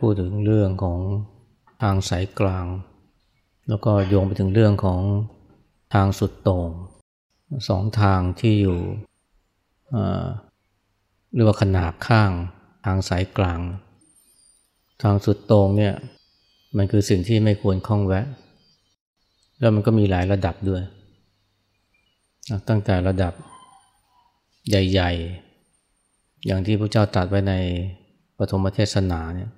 พูดถึงเรื่องของทางสายกลาง แล้วก็โยงไปถึงเรื่องของทางสุดโต่งสองทางที่อยู่เรียกว่าขนาบข้างทางสายกลาง ทางสุดโต่งเนี่ยมันคือสิ่งที่ไม่ควรคล้องแวะ แล้วมันก็มีหลายระดับด้วย ตั้งแต่ระดับใหญ่ ๆ อย่างที่พระเจ้าตรัสไว้ในปฐมเทศนาเนี่ย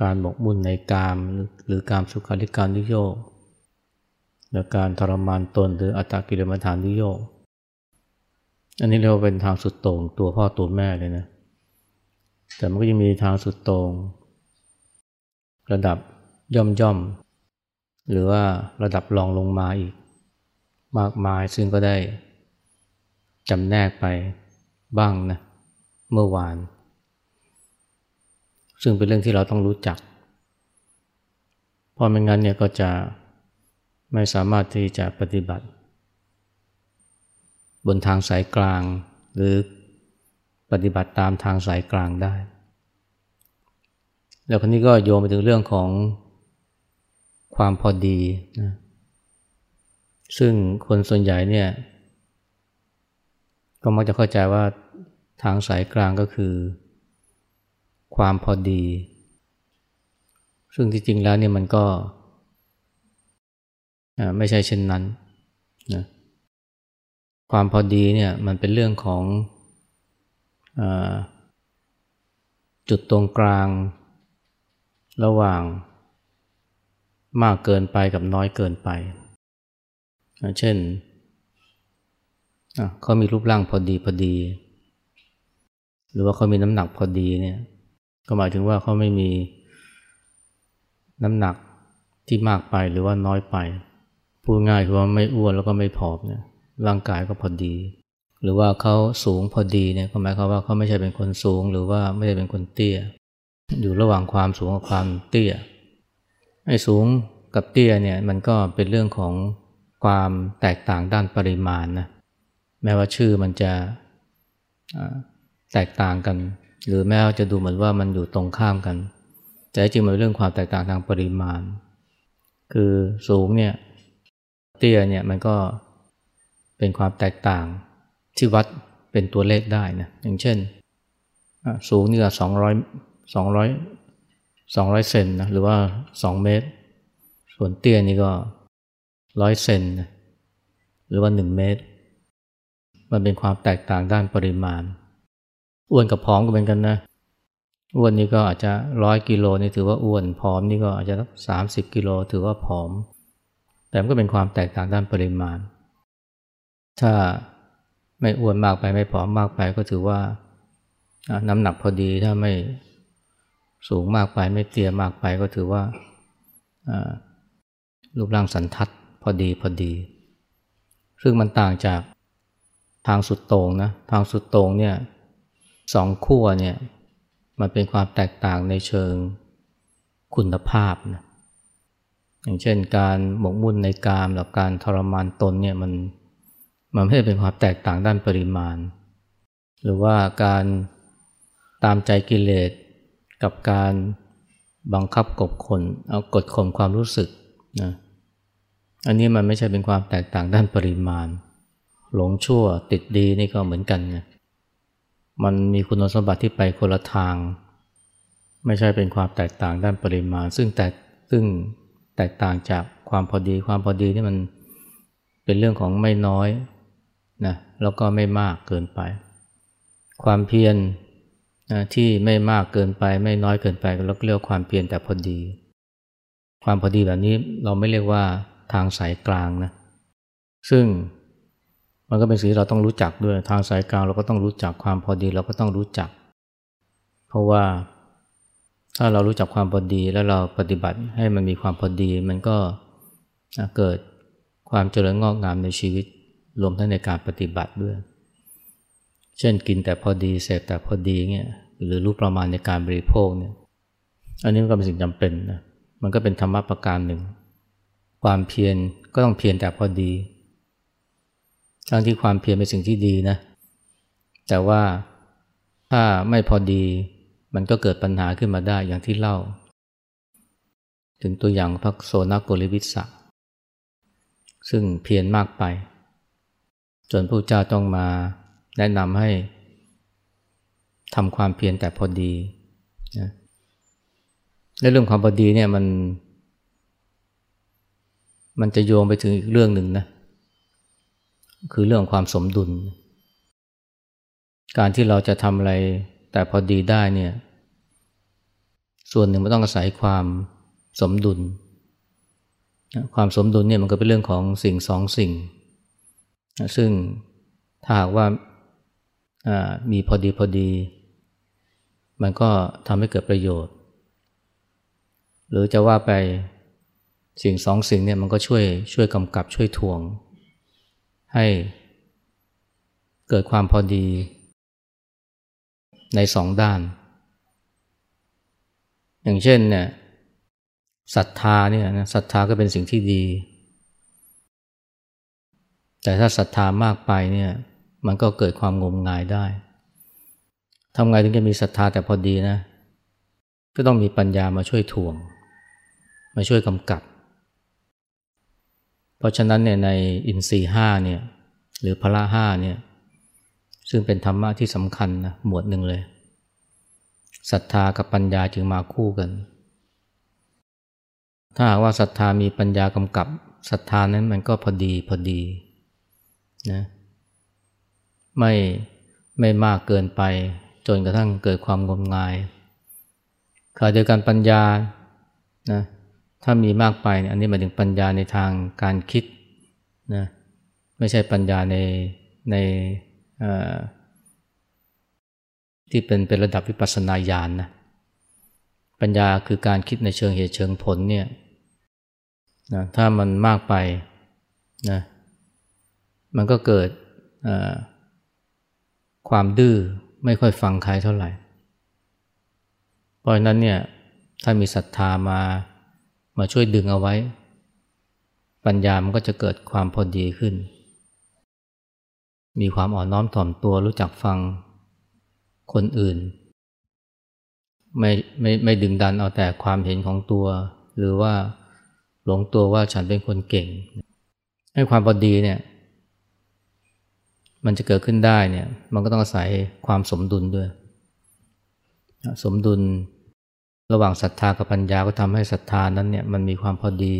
การหมกมุ่นในกามหรือการสุขาริการนิโยกและการทรมานตนหรืออัตตกิลมัฐานนิโยกอันนี้เราเป็นทางสุดโต่งตัวพ่อตัวแม่เลยนะ แต่มันก็ยังมีทางสุดโต่งระดับย่อมย่อม หรือว่าระดับรองลงมาอีก มากมายซึ่งก็ได้จำแนกไปบ้างนะเมื่อวาน ซึ่งเป็นเรื่องที่เราต้องรู้จัก เพราะไม่งั้นเนี่ยก็จะไม่สามารถที่จะปฏิบัติ บนทางสายกลาง หรือปฏิบัติตามทางสายกลางได้ แล้วคนนี้ก็โยงไปถึงเรื่องของความพอดีนะซึ่งคนส่วนใหญ่เนี่ยก็มักจะเข้าใจว่าทางสายกลางก็คือ ความพอดี ซึ่งที่จริงแล้วเนี่ยมันก็ไม่ใช่เช่นนั้นนะความพอดีเนี่ยมันเป็นเรื่องของอจุดตรงกลาง ระหว่างมากเกินไปกับน้อยเกินไป เช่นเขามีรูปร่างพอดีพอดี หรือว่าเขามีน้ำหนักพอดีเนี่ย ก็หมายถึงว่าเขาไม่มีน้ำหนักที่มากไปหรือว่าน้อยไป พูดง่ายคือว่าไม่อ้วนแล้วก็ไม่ผอมเนี่ยร่างกายก็พอดี หรือว่าเขาสูงพอดีเนี่ยก็หมายความว่าเขาไม่ใช่เป็นคนสูง หรือว่าไม่ได้เป็นคนเตี้ย อยู่ระหว่างความสูงกับความเตี้ยไอ้สูงกับเตี้ยเนี่ยมันก็เป็นเรื่องของความแตกต่างด้านปริมาณนะแม้ว่าชื่อมันจะแตกต่างกัน หรือแม้ว่าจะดูเหมือนว่ามันอยู่ตรงข้ามกัน แต่จริงมันเป็นเรื่องความแตกต่างทางปริมาณ คือสูงเนี่ยเตี้ยเนี่ยมันก็เป็นความแตกต่างที่วัดเป็นตัวเลขได้นะอย่างเช่น สูงนี่ก็สองร้อยสองร้อยสองร้อยเซนนะหรือว่าสองเมตร ส่วนเตี้ยนี่ก็ร้อยเซนนะหรือว่าหนึ่งเมตร มันเป็นความแตกต่างด้านปริมาณ อ้วนกับผอมก็เป็นกันนะอ้วนนี่ก็อาจจะร้อยกิโลนี่ถือว่าอ้วนผอมนี่ก็อาจจะสามสิบกิโลถือว่าผอม แต่มันก็เป็นความแตกต่างด้านปริมาณ ถ้าไม่อ้วนมากไปไม่ผอมมากไปก็ถือว่าน้ำหนักพอดีถ้าไม่สูงมากไปไม่เตี้ยมากไปก็ถือว่ารูปร่างสันทัดพอดีพอดี ซึ่งมันต่างจากทางสุดโต่งนะทางสุดโต่งเนี่ย สองขั้วเนี่ยมันเป็นความแตกต่างในเชิงคุณภาพนะอย่างเช่นการหมกมุ่นในกามหรือการทรมานตนเนี่ยมันมันไม่ได้เป็นความแตกต่างด้านปริมาณ หรือว่าการตามใจกิเลสกับการบังคับกดข่มเอากดข่มความรู้สึกนะอันนี้มันไม่ใช่เป็นความแตกต่างด้านปริมาณ หลงชั่วติดดีนี่ก็เหมือนกันไง มันมีคุณสมบัติที่ไปคนละทาง ไม่ใช่เป็นความแตกต่างด้านปริมาณ ซึ่งแตกซึ่งแตกต่างจากความพอดี ความพอดีนี่มันเป็นเรื่องของไม่น้อยนะแล้วก็ไม่มากเกินไป ความเพียรนะที่ไม่มากเกินไป ไม่น้อยเกินไปเราเรียกความเพียรแต่พอดี ความพอดีแบบนี้เราไม่เรียกว่าทางสายกลางนะซึ่ง มันก็เป็นสิ่งที่เราต้องรู้จักด้วยทางสายกลางเราก็ต้องรู้จักความพอดีเราก็ต้องรู้จัก เพราะว่าถ้าเรารู้จักความพอดีแล้วเราปฏิบัติให้มันมีความพอดี มันก็เกิดความเจริญงอกงามในชีวิตรวมทั้งในการปฏิบัติด้วย เช่นกินแต่พอดีเสพแต่พอดีเนี่ยหรือรู้ประมาณในการบริโภคเนี่ยอันนี้ก็เป็นสิ่งจำเป็นนะมันก็เป็นธรรมะประการหนึ่ง ความเพียรก็ต้องเพียรแต่พอดี ทั้งที่ความเพียรเป็นสิ่งที่ดีนะ แต่ว่าถ้าไม่พอดีมันก็เกิดปัญหาขึ้นมาได้อย่างที่เล่า ถึงตัวอย่างพระโซนักโกริวิสะซึ่งเพียรมากไป จนพระเจ้าต้องมาแนะนำให้ทำความเพียรแต่พอดีนะและเรื่องความพอดีเนี่ยมัน มันจะโยงไปถึงอีกเรื่องหนึ่งนะ คือเรื่องความสมดุล การที่เราจะทำอะไรแต่พอดีได้เนี่ย ส่วนหนึ่งมันต้องอาศัยความสมดุล ความสมดุลเนี่ยมันก็เป็นเรื่องของสิ่งสองสิ่ง ซึ่งถ้าหากว่ามีพอดีพอดี มันก็ทำให้เกิดประโยชน์ หรือจะว่าไปสิ่งสองสิ่งเนี่ยมันก็ช่วยช่วยกำกับช่วยทวง ให้เกิดความพอดีในสองด้าน อย่างเช่นเนี่ยศรัทธาเนี่ยนะศรัทธาก็เป็นสิ่งที่ดี แต่ถ้าศรัทธามากไปเนี่ยมันก็เกิดความงมงายได้ทำไงถึงจะมีศรัทธาแต่พอดีนะ ก็ต้องมีปัญญามาช่วยทวง มาช่วยกำกับ เพราะฉะนั้นเนี่ยในอินทรีห้าเนี่ยหรือพละห้าเนี่ยซึ่งเป็นธรรมะที่สำคัญนะหมวดหนึ่งเลยศรัทธากับปัญญาจึงมาคู่กัน ถ้าหากว่าศรัทธามีปัญญากำกับศรัทธานั้นมันก็พอดีพอดีนะไม่ไม่มากเกินไปจนกระทั่งเกิดความงมงายขณะเดียวกันปัญญานะ ถ้ามีมากไปเนี่ยอันนี้หมายถึงปัญญาในทางการคิดนะไม่ใช่ปัญญาในในที่เป็นเป็นระดับวิปัสสนาญาณนนะปัญญาคือการคิดในเชิงเหตุเชิงผลเนี่ยนะถ้ามันมากไปนะมันก็เกิดความดื้อไม่ค่อยฟังใครเท่าไหร่ เพราะฉะนั้นเนี่ยถ้ามีศรัทธามา มาช่วยดึงเอาไว้ ปัญญามันก็จะเกิดความพอดีขึ้น มีความอ่อนน้อมถ่อมตัวรู้จักฟังคนอื่น ไม่ไม่ไม่ดึงดันเอาแต่ความเห็นของตัว หรือว่าหลงตัวว่าฉันเป็นคนเก่ง ให้ความพอดีเนี่ย มันจะเกิดขึ้นได้เนี่ย มันก็ต้องอาศัยความสมดุลด้วย สมดุล ระหว่างศรัทธากับปัญญาก็ทำให้ศรัทธานั้นเนี่ยมันมีความพอดี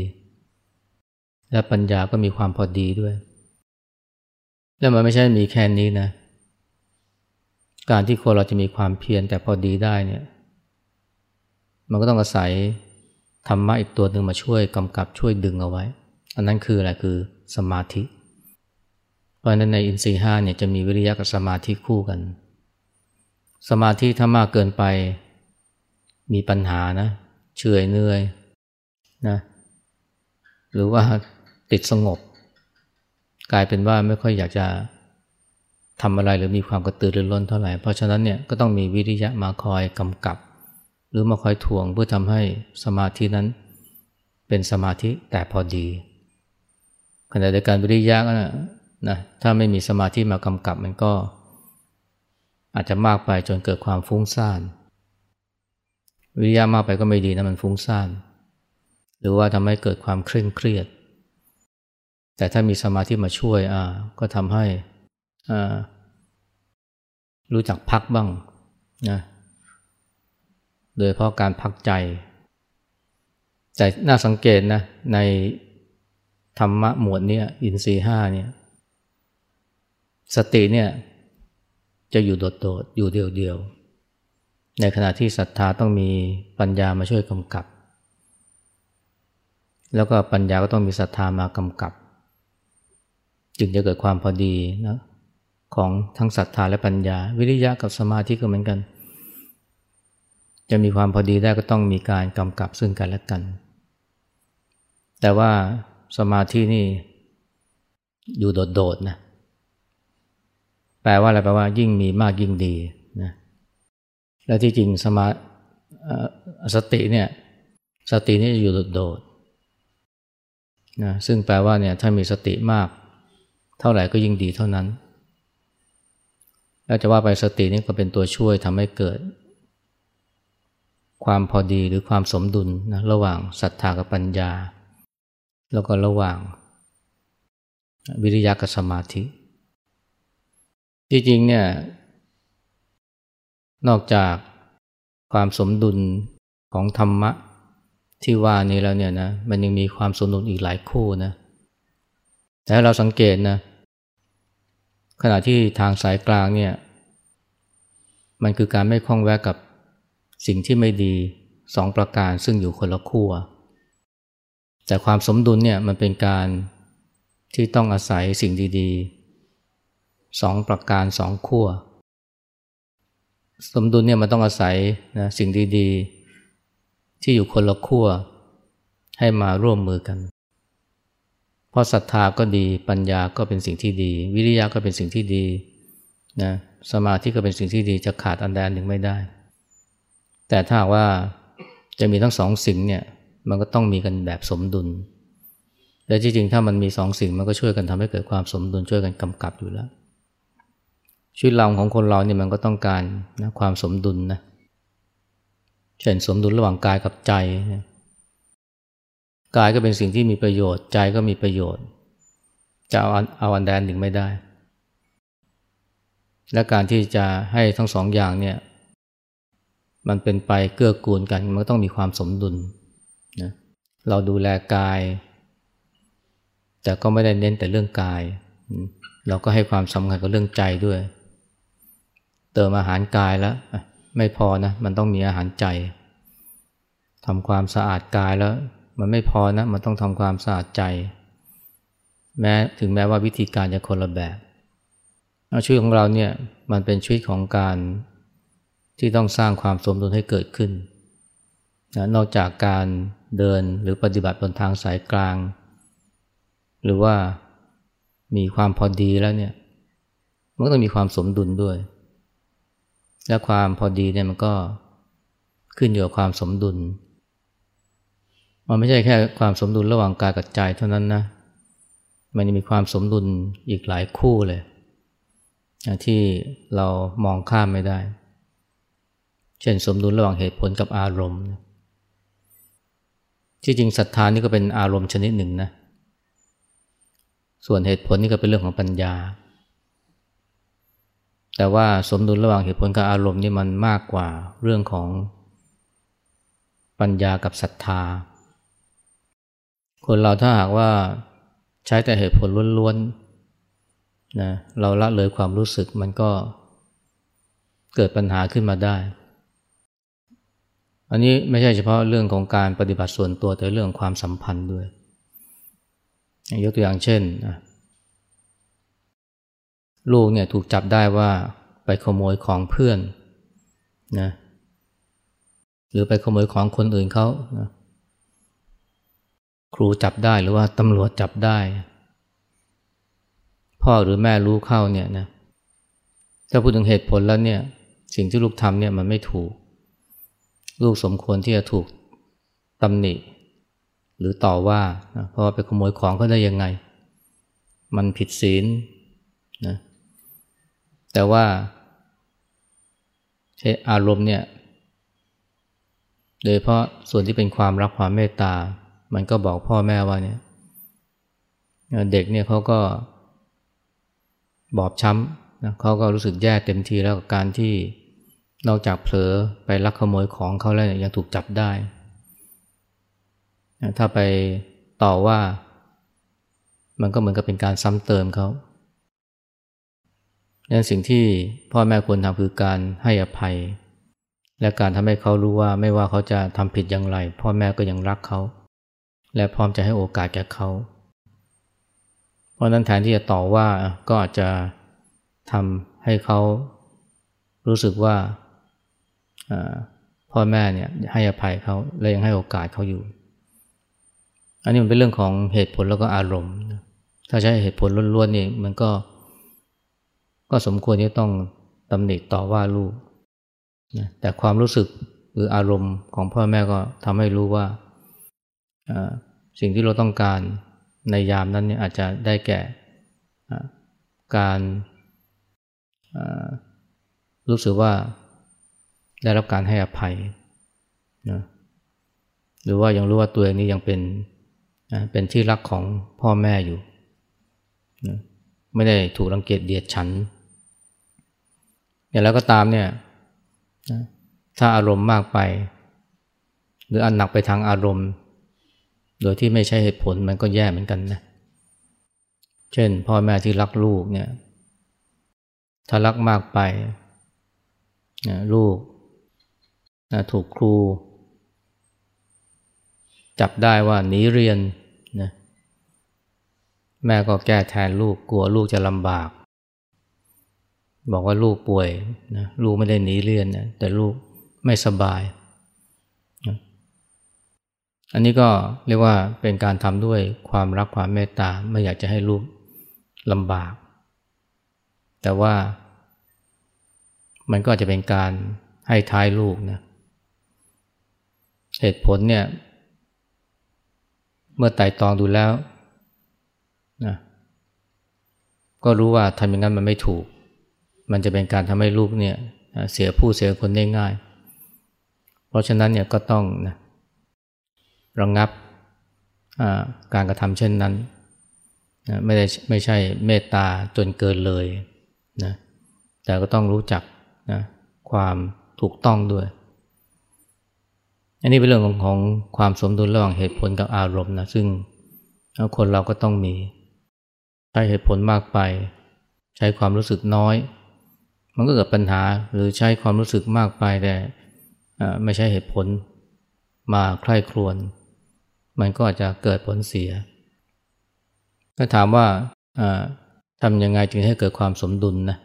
และปัญญาก็มีความพอดีด้วย แล้วมันไม่ใช่มีแค่นี้นะ การที่คนเราจะมีความเพียรแต่พอดีได้เนี่ย มันก็ต้องอาศัยธรรมะอีกตัวหนึ่งมาช่วยกำกับช่วยดึงเอาไว้ อันนั้นคืออะไรคือสมาธิ เพราะนั้นในอินทรีห้าเนี่ยจะมีวิริยะกับสมาธิคู่กัน สมาธิถ้ามากเกินไป มีปัญหานะเฉยเนื่อยนะหรือว่าติดสงบ กลายเป็นว่าไม่ค่อยอยากจะทำอะไรหรือมีความกระตือรือร้นเท่าไหร่ เพราะฉะนั้นเนี่ยก็ต้องมีวิริยะมาคอยกำกับ หรือมาคอยทวงเพื่อทำให้สมาธินั้น เป็นสมาธิแต่พอดีขณะเดียวกันวิริยะนะนะถ้าไม่มีสมาธิมากำกับมันก็ อาจจะมากไปจนเกิดความฟุ้งซ่าน วิริยะมากไปก็ไม่ดีนะมันฟุ้งซ่าน หรือว่าทำให้เกิดความเคร่งเครียด แต่ถ้ามีสมาธิมาช่วยอ่าก็ทำให้อ่ารู้จักพักบ้างนะโดยเพราะการพักใจ แต่น่าสังเกตนะในธรรมะหมวดนี้อินทรีห้าเนี่ยสติเนี่ยจะอยู่โดดๆ อยู่เดียวๆ ในขณะที่ศรัทธาต้องมีปัญญามาช่วยกำกับ แล้วก็ปัญญาก็ต้องมีศรัทธามากำกับ จึงจะเกิดความพอดีนะของทั้งศรัทธาและปัญญา วิริยะกับสมาธิก็เหมือนกัน จะมีความพอดีได้ก็ต้องมีการกำกับซึ่งกันและกัน แต่ว่าสมาธินี่อยู่โดดๆนะแปลว่าอะไรแปลว่ายิ่งมีมากยิ่งดีนะ และที่จริงสมาสติเนี่ยสตินี่อยู่โดดๆนะซึ่งแปลว่าเนี่ยถ้ามีสติมาก เท่าไหร่ก็ยิ่งดีเท่านั้น แล้วจะว่าไปสตินี่ก็เป็นตัวช่วยทำให้เกิด ความพอดีหรือความสมดุลนะระหว่างศรัทธากับปัญญา แล้วก็ระหว่าง วิริยะกับสมาธิจริงๆเนี่ย นอกจากความสมดุลของธรรมะ ที่ว่านี้แล้วเนี่ยนะมันยังมีความสมดุลอีกหลายคู่นะแต่เราสังเกตนะขณะที่ทางสายกลางเนี่ย มันคือการไม่คล้องแวะกับสิ่งที่ไม่ดีสองประการซึ่งอยู่คนละคู่แต่ความสมดุลเนี่ยมันเป็นการที่ต้องอาศัยสิ่งดีๆสองประการสองขั้ว สมดุลเนี่ยมันต้องอาศัยนะสิ่งดีๆ ที่อยู่คนละขั้วให้มาร่วมมือกัน เพราะศรัทธาก็ดีปัญญาก็เป็นสิ่งที่ดี วิริยะก็เป็นสิ่งที่ดีนะสมาธิก็เป็นสิ่งที่ดีจะขาดอันใดอันหนึ่งไม่ได้ แต่ถ้าว่าจะมีทั้งสองสิ่งเนี่ยมันก็ต้องมีกันแบบสมดุลและจริงๆถ้ามันมีสองสิ่งมันก็ช่วยกันทำให้เกิดความสมดุลช่วยกันกำกับอยู่แล้ว ชีวิตเราของคนเราเนี่ยมันก็ต้องการนะความสมดุลนะเช่นสมดุลระหว่างกายกับใจนะกายก็เป็นสิ่งที่มีประโยชน์ ใจก็มีประโยชน์ จะเอาเอาอันใดอันหนึ่งไม่ได้ และการที่จะให้ทั้งสองอย่างเนี่ยมันเป็นไปเกื้อกูลกัน มันต้องมีความสมดุลนะเราดูแลกาย แต่ก็ไม่ได้เน้นแต่เรื่องกาย เราก็ให้ความสำคัญกับเรื่องใจด้วย เติมอาหารกายแล้ว ไม่พอนะ มันต้องมีอาหารใจทำความสะอาดกายแล้ว มันไม่พอนะ มันต้องทำความสะอาดใจ แม้ถึงแม้ว่าวิธีการจะคนละแบบชีวิตของเราเนี่ยมันเป็นชีวิตของการที่ต้องสร้างความสมดุลให้เกิดขึ้นนะนอกจากการเดินหรือปฏิบัติบนทางสายกลาง หรือว่ามีความพอดีแล้วเนี่ยมันก็ต้องมีความสมดุลด้วย และความพอดีเนี่ยมันก็ขึ้นอยู่กับความสมดุล มันไม่ใช่แค่ความสมดุลระหว่างกายกับใจเท่านั้นนะ มันมีความสมดุลอีกหลายคู่เลย ที่เรามองข้ามไม่ได้ เช่นสมดุลระหว่างเหตุผลกับอารมณ์ ที่จริงศรัทธานี่ก็เป็นอารมณ์ชนิดหนึ่งนะ ส่วนเหตุผลนี่ก็เป็นเรื่องของปัญญา แต่ว่าสมดุลระหว่างเหตุผลกับอารมณ์นี่มันมากกว่าเรื่องของปัญญากับศรัทธา คนเราถ้าหากว่าใช้แต่เหตุผลล้วนๆนะเราละเลยความรู้สึกมันก็เกิดปัญหาขึ้นมาได้ อันนี้ไม่ใช่เฉพาะเรื่องของการปฏิบัติส่วนตัวแต่เรื่องความสัมพันธ์ด้วย ยกตัวอย่างเช่น ลูกเนี่ยถูกจับได้ว่าไปขโมยของเพื่อนนะหรือไปขโมยของคนอื่นเขานะครูจับได้หรือว่าตำรวจจับได้ พ่อหรือแม่รู้เข้าเนี่ยนะถ้าพูดถึงเหตุผลแล้วเนี่ย สิ่งที่ลูกทำเนี่ยมันไม่ถูก ลูกสมควรที่จะถูกตำหนิ หรือต่อว่านะเพราะว่าไปขโมยของเขาได้ยังไง มันผิดศีลนะ แต่ว่าใช้อารมณ์เนี่ย โดยเพราะส่วนที่เป็นความรักความเมตตา มันก็บอกพ่อแม่ว่าเนี่ย เด็กเนี่ยเขาก็บอบช้ำนะเขาก็รู้สึกแย่เต็มทีแล้วกับการที่นอกจากเผลอไปลักขโมยของเขาแล้วยังถูกจับได้ ถ้าไปต่อว่า มันก็เหมือนกับเป็นการซ้ำเติมเขา ดังสิ่งที่พ่อแม่ควรทำคือการให้อภัย และการทำให้เขารู้ว่าไม่ว่าเขาจะทำผิดอย่างไร พ่อแม่ก็ยังรักเขา และพร้อมจะให้โอกาสแก่เขา เพราะนั้นแทนที่จะต่อว่าก็อาจจะทำให้เขารู้สึกว่าพ่อแม่เนี่ยให้อภัยเขาและยังให้โอกาสเขาอยู่ อันนี้มันเป็นเรื่องของเหตุผลแล้วก็อารมณ์ ถ้าใช้เหตุผลล้วนๆนี่มันก็ ก็สมควรที่ต้องตำหนิต่อว่าลูกนะแต่ความรู้สึกหรืออารมณ์ของพ่อแม่ก็ทำให้รู้ว่าสิ่งที่เราต้องการในยามนั้นเนี่ยอาจจะได้แก่การรู้สึกว่าได้รับการให้อภัยนะหรือว่ายังรู้ว่าตัวเองนี้ยังเป็นเป็นที่รักของพ่อแม่อยู่นะไม่ได้ถูกรังเกียจเดียดฉัน อย่างแล้วก็ตามเนี่ยถ้าอารมณ์มากไป หรืออันหนักไปทางอารมณ์ โดยที่ไม่ใช่เหตุผลมันก็แย่เหมือนกันนะเช่น พ่อแม่ที่รักลูกเนี่ยถ้ารักมากไปนะลูกนะถูกครู จับได้ว่าหนีเรียนนะแม่ก็แก้แทนลูกกลัวลูกจะลำบาก บอกว่าลูกป่วยนะลูกไม่ได้หนีเรียนนะแต่ลูกไม่สบายนะอันนี้ก็เรียกว่าเป็นการทำด้วยความรักความเมตตาไม่อยากจะให้ลูกลำบาก แต่ว่ามันก็จะเป็นการให้ท้ายลูกนะเหตุผลเนี่ย เมื่อไต่ตองดูแล้วนะก็รู้ว่าทำอย่างนั้นมันไม่ถูก มันจะเป็นการทำให้ลูกเนี่ยเสียผู้เสียคนได้ง่าย เพราะฉะนั้นเนี่ยก็ต้องนะระงงับการกระทำเช่นนั้นนะไม่ได้ไม่ใช่เมตตาจนเกินเลยนะแต่ก็ต้องรู้จักนะความถูกต้องด้วย อันนี้เป็นเรื่องของของความสมดุลระหว่างเหตุผลกับอารมณ์นะซึ่งคนเราก็ต้องมี ใช้เหตุผลมากไป ใช้ความรู้สึกน้อย มันก็เกิดปัญหาหรือใช้ความรู้สึกมากไปแต่ไม่ใช่เหตุผลมาใคร่ครวญมันก็อาจจะเกิดผลเสีย ถ้าถามว่าทำยังไงจึงให้เกิดความสมดุลนะ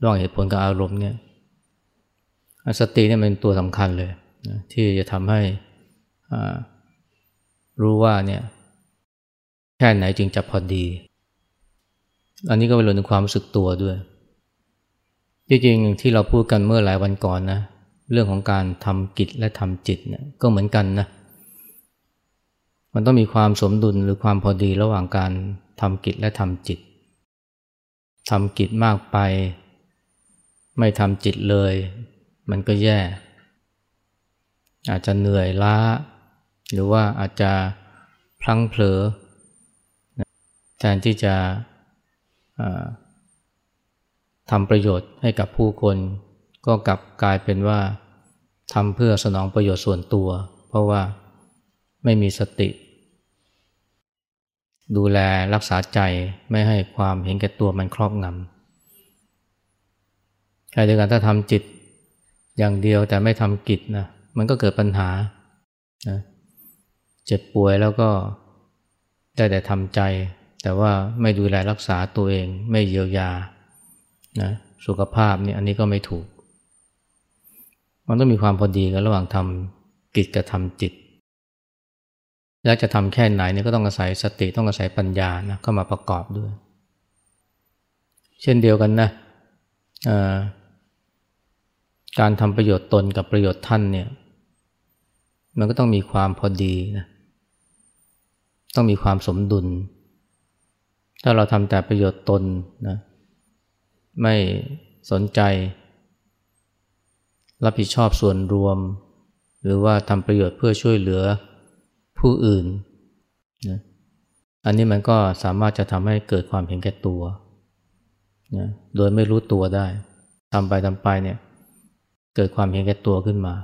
ระหว่างเหตุผลกับอารมณ์เนี่ยสติเนี่ยเป็นตัวสำคัญเลยนะที่จะทำให้รู้ว่าเนี่ยแค่ไหนจึงจะพอดี อันนี้ก็เป็นเรื่องของความรู้สึกตัวด้วย จริงๆที่เราพูดกันเมื่อหลายวันก่อนนะ เรื่องของการทำกิจและทำจิตเนี่ยก็เหมือนกันนะ มันต้องมีความสมดุลหรือความพอดีระหว่างการทำกิจและทำจิตทำกิจมากไป ไม่ทำจิตเลย มันก็แย่ อาจจะเหนื่อยล้า หรือว่าอาจจะพลั้งเผลอแทนที่จะ ทำประโยชน์ให้กับผู้คน ก็กลับกลายเป็นว่าทำเพื่อสนองประโยชน์ส่วนตัว เพราะว่าไม่มีสติ ดูแลรักษาใจไม่ให้ความเห็นแก่ตัวมันครอบงำใครเดียวกันถ้าทำจิตอย่างเดียวแต่ไม่ทำกิจนะมันก็เกิดปัญหานะเจ็บป่วยแล้วก็ได้แต่ทำใจ แต่ว่าไม่ดูแลรักษาตัวเองไม่เยียวยา นะสุขภาพเนี่ยอันนี้ก็ไม่ถูก มันต้องมีความพอดีกันระหว่างทำกิจกับทำจิต แล้วจะทำแค่ไหนเนี่ยก็ต้องอาศัยสติต้องอาศัยปัญญานะเข้ามาประกอบด้วย เช่นเดียวกันนะการทำประโยชน์ตนกับประโยชน์ท่านเนี่ยมันก็ต้องมีความพอดีนะต้องมีความสมดุล ถ้าเราทำแต่ประโยชน์ตนนะ ไม่สนใจ รับผิดชอบส่วนรวม หรือว่าทำประโยชน์เพื่อช่วยเหลือผู้อื่นนะอันนี้มันก็สามารถจะทำให้เกิดความเห็นแก่ตัวนะโดยไม่รู้ตัวได้ทำไปทำไปเนี่ยเกิดความเห็นแก่ตัวขึ้นมา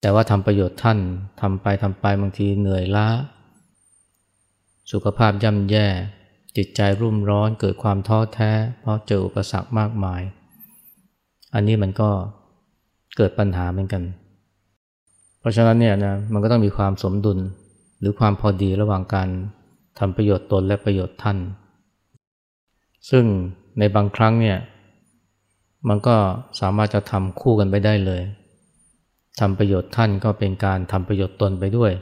แต่ว่าทำประโยชน์ท่านทำไปทำไปบางทีเหนื่อยล้า สุขภาพย่ำแย่ จิตใจรุ่มร้อนเกิดความท้อแท้ เพราะเจออุปสรรคมากมาย อันนี้มันก็เกิดปัญหาเหมือนกัน เพราะฉะนั้นเนี่ยนะมันก็ต้องมีความสมดุลหรือความพอดีระหว่างการทำประโยชน์ตนและประโยชน์ท่าน ซึ่งในบางครั้งเนี่ยมันก็สามารถจะทำคู่กันไปได้เลยทำประโยชน์ท่านก็เป็นการทำประโยชน์ตนไปด้วย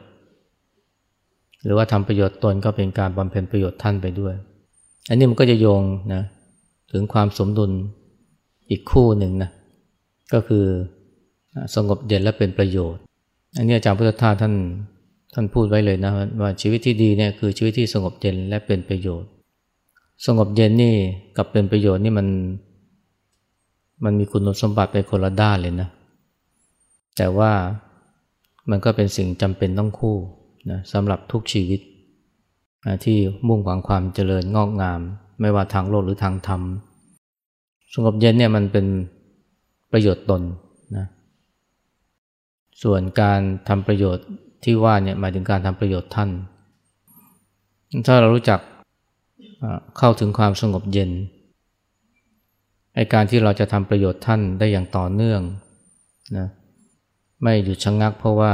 หรือว่าทำประโยชน์ตนก็เป็นการบำเพ็ญประโยชน์ท่านไปด้วย อันนี้มันก็จะโยงนะถึงความสมดุลอีกคู่หนึ่งนะก็คือสงบเย็นและเป็นประโยชน์ อันนี้อาจารย์พุทธทาสท่านท่านพูดไว้เลยนะว่าชีวิตที่ดีเนี่ยคือชีวิตที่สงบเย็นและเป็นประโยชน์ สงบเย็นนี่กับเป็นประโยชน์นี่มัน มันมีคุณสมบัติไปคนละด้านเลยนะ แต่ว่ามันก็เป็นสิ่งจำเป็นต้องคู่ นะสำหรับทุกชีวิตนะที่มุ่งหวังความเจริญงอกงาม ไม่ว่าทางโลกหรือทางธรรม สงบเย็นเนี่ยมันเป็นประโยชน์ตนนะส่วนการทำประโยชน์ที่ว่าเนี่ยหมายถึงการทำประโยชน์ท่าน ถ้าเรารู้จักเข้าถึงความสงบเย็นไอการที่เราจะทำประโยชน์ท่านได้อย่างต่อเนื่องนะไม่หยุดชะงงักเพราะว่า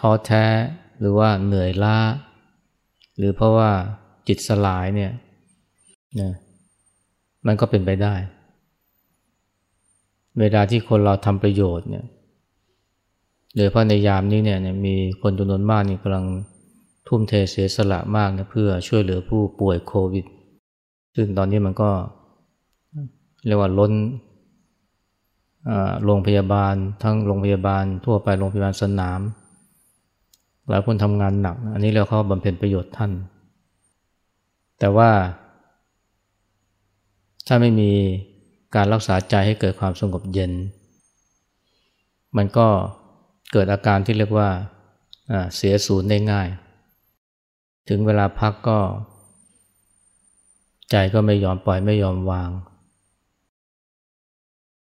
ท้อแท้หรือว่าเหนื่อยล้า หรือเพราะว่าจิตสลายเนี่ยนะมันก็เป็นไปได้ เวลาที่คนเราทำประโยชน์เนี่ยโดยเพราะในยามนี้เนี่ยมีคนจำนวนมากนี่กำลังทุ่มเทเสียสละมากนะเพื่อช่วยเหลือผู้ป่วยโควิด ซึ่งตอนนี้มันก็เรียกว่าล้นโรงพยาบาลทั้งโรงพยาบาลทั่วไปโรงพยาบาลสนาม หลายคนทำงานหนัก อันนี้เราเขาบำเพ็ญประโยชน์ท่าน แต่ว่า ถ้าไม่มีการรักษาใจให้เกิดความสงบเย็น มันก็เกิดอาการที่เรียกว่าเสียศูนย์ได้ง่าย ถึงเวลาพักก็ ใจก็ไม่ยอมปล่อยไม่ยอมวาง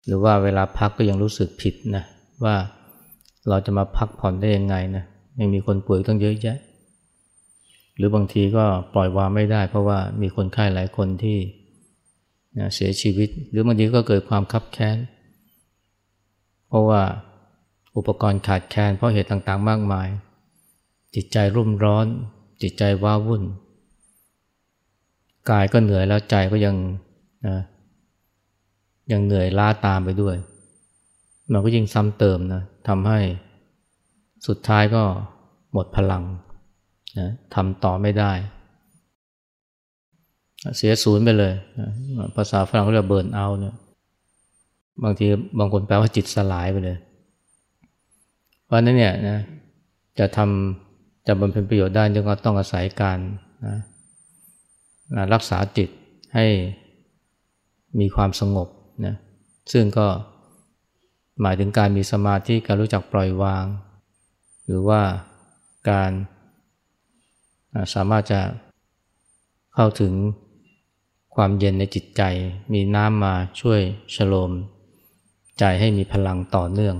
หรือว่าเวลาพักก็ยังรู้สึกผิดนะว่าเราจะมาพักผ่อนได้ยังไงนะ ยังมีคนป่วยต้องเยอะแยะ หรือบางทีก็ปล่อยวางไม่ได้ เพราะว่ามีคนไข้หลายคนที่นะเสียชีวิต หรือบางทีก็เกิดความคับแค้น เพราะว่าอุปกรณ์ขาดแคลนเพราะเหตุต่างๆ มากมาย จิตใจรุ่มร้อน จิตใจว้าวุ่น กายก็เหนื่อยแล้วใจก็ยังนะยังเหนื่อยล้าตามไปด้วย มันก็ยิ่งซ้ำเติมนะทำให้ สุดท้ายก็หมดพลังนะทำต่อไม่ได้ เสียศูนย์ไปเลยนะภาษาฝรั่งเขาเรียกเบิร์นเอาเนี่ยบางทีบางคนแปลว่าจิตสลายไปเลย เพราะนั้นเนี่ยนะจะทำจะบำเพ็ญประโยชน์ได้ก็ต้องอาศัยการนะรักษาจิตให้มีความสงบนะซึ่งก็หมายถึงการมีสมาธิการรู้จักปล่อยวาง หรือว่าการสามารถจะเข้าถึงความเย็นในจิตใจ มีน้ำมาช่วยชโลม ใจให้มีพลังต่อเนื่อง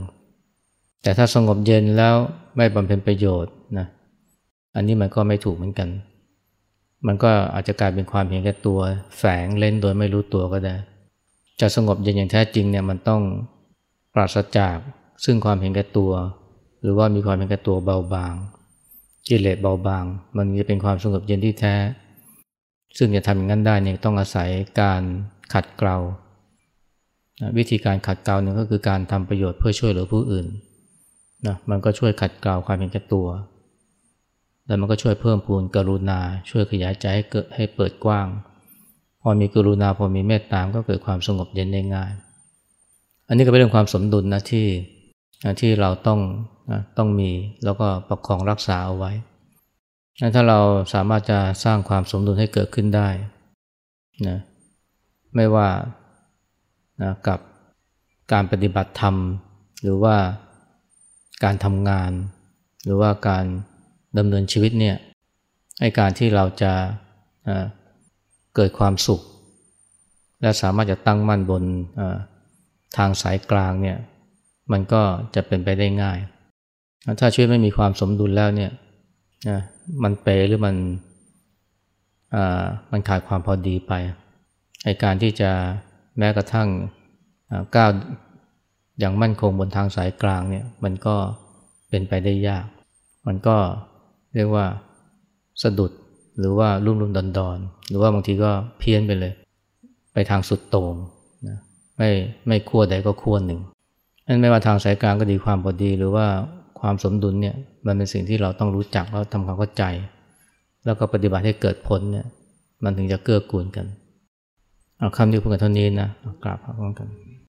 แต่ถ้าสงบเย็นแล้วไม่บำเพ็ญประโยชน์นะอันนี้มันก็ไม่ถูกเหมือนกัน มันก็อาจจะกลายเป็นความเห็นแก่ตัว แฝงเล่นโดยไม่รู้ตัวก็ได้ จะสงบเย็นอย่างแท้จริงเนี่ยมันต้องปราศจากซึ่งความเห็นแก่ตัว หรือว่ามีความเห็นแก่ตัวเบาบางกิเลสเบาบาง มันจะเป็นความสงบเย็นที่แท้ ซึ่งจะทำอย่างนั้นได้เนี่ยต้องอาศัยการขัดเกลาวิธีการขัดเกลาหนึ่งก็คือการทำประโยชน์เพื่อช่วยเหลือผู้อื่นนะมันก็ช่วยขัดเกลาความเห็นแก่ตัว แล้วมันก็ช่วยเพิ่มพูนกรุณา ช่วยขยายใจให้เกิดให้เปิดกว้าง พอมีกรุณาพอมีเมตตามก็เกิดความสงบเย็นได้ง่าย อันนี้ก็เป็นเรื่องความสมดุลนะที่ ที่เราต้องต้องมีแล้วก็ประคองรักษาเอาไว้ถ้าเราสามารถจะสร้างความสมดุลให้เกิดขึ้นได้นะไม่ว่านะกับการปฏิบัติธรรม หรือว่าการทำงาน หรือว่าการดำเนินชีวิตเนี่ยให้การที่เราจะเกิดความสุข และสามารถจะตั้งมั่นบนทางสายกลางเนี่ย มันก็จะเป็นไปได้ง่าย ถ้าชีวิตไม่มีความสมดุลแล้วเนี่ยมันเปหรือมันมันขาดความพอดีไปไอการที่จะแม้กระทั่งก้าวอย่างมั่นคงบนทางสายกลางเนี่ยมันก็เป็นไปได้ยาก มันก็เรียกว่าสะดุดหรือว่ารุ่มรุ่มดอนดอนหรือว่าบางทีก็เพี้ยนไปเลย ไปทางสุดโต่งนะไม่ไม่ขั้วใดก็ขั้วหนึ่ง นั้นไม่ว่าทางสายกลางก็ดีความพอดีหรือว่าความสมดุลเนี่ยมันเป็นสิ่งที่เราต้องรู้จักแล้วทำความเข้าใจ แล้วก็ปฏิบัติให้เกิดผลเนี่ยมันถึงจะเกื้อกูลกัน เอาคำที่พูดกันเท่านี้นะกราบพระพร้อมกัน